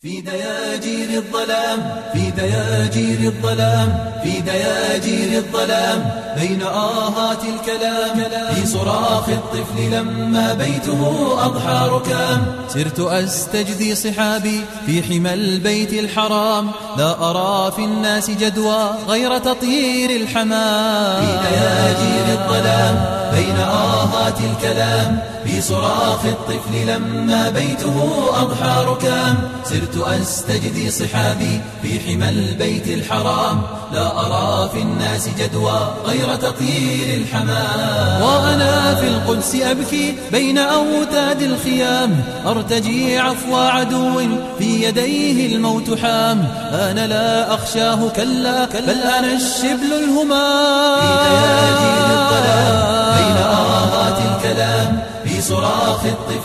في دياجير الظلام في دياجير الظلام. في دياجير الظلام بين آهات الكلام. في صراخ الطفل لما بيته أضحى ركام. سرت أستجدي صحابي في حمى البيت الحرام. لا أرى في الناس جدوى غير تطير الحمام. في دياجير الظلام بين آهات الكلام. في صراخ الطفل لما بيته أضحى ركام. سرت أستجدي صحابي في حمى البيت الحرام. لا أرى في الناس جدوى غير تطير الحمام. وأنا في القدس أبكي بين أوتاد الخيام. أرتجي عفو عدو في يديه الموت حام. أنا لا أخشاه كلا بل أنا الشبل الهمام.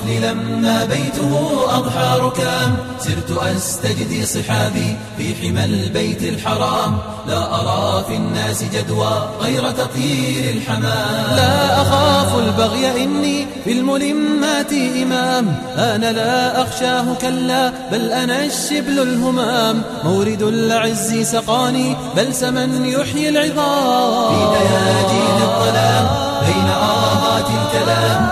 الطفل لما بيته أضحى ركام. سرت أستجدي صحابي في حمى البيت الحرام. لا أرى في الناس جدوى غير تطير الحمام. لا أخاف البغي إني في الملمات إمام. أنا لا أخشاه كلا بل أنا الشبل الهمام. مورد العز سقاني بلسما يحيي العظام. في دياجين الظلام بين آهات الكلام.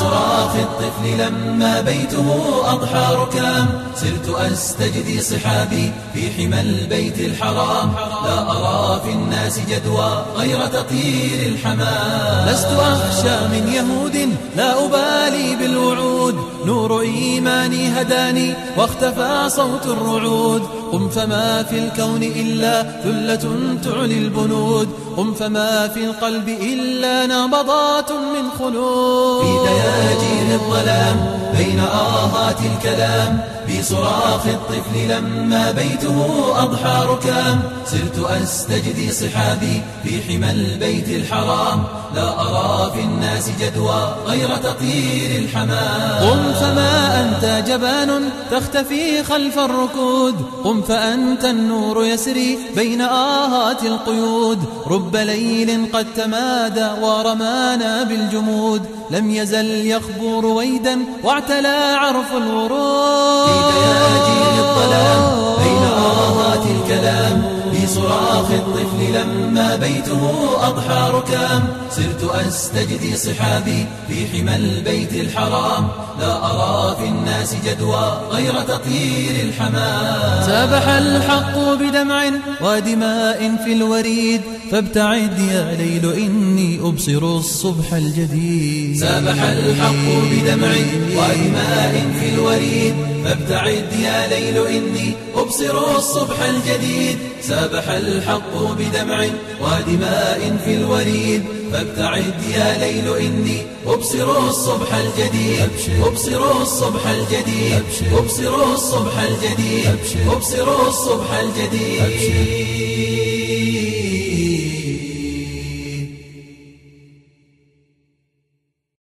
صراخ الطفل لما بيته أضحى ركام سرت أستجدي صحابي في حمى البيت الحرام. لا أرى في الناس جدوى غير تطير الحمام. لست أخشى من يهود لا أبالي بالوعود. نور إيماني هداني واختفى صوت الرعود. قم فما في الكون إلا ثلة تعلي البنود. قم فما في القلب إلا نبضات من خلود. في دياجين الظلام بين آهات الكلام. في صراخ الطفل لما بيته أضحى ركام. سرت أستجدي صحابي في حمى البيت الحرام. لا أرى في الناس جدوى غير تطير الحمام. قم فما أنت جبان تختفي خلف الركود. قم فأنت النور يسري بين آهات القيود. رب ليل قد تمادى ورمانا بالجمود. لم يزل يخبو رويدا واعتلى عرف الورود. في دياجين الظلام بين آهات الكلام. في صراخ الطفل لما بيته أضحى ركام. سرت أستجدي صحابي في حمى البيت الحرام. لا أرى في الناس جدوى غير تطير الحمام. سبح الحق بدمع ودماء في الوريد. فابتعد يا ليل إني أبصر الصبح الجديد. سبح الحق بدمع ودماء في الوريد. فابتعد يا ليل إني أبصر الصبح الجديد. سبح الحق بدمع ودماء في الوريد. فابتعد يا ليل إني أبصر الصبح الجديد. أبصر الصبح الجديد. أبصر الصبح الجديد. أبصر الصبح الجديد.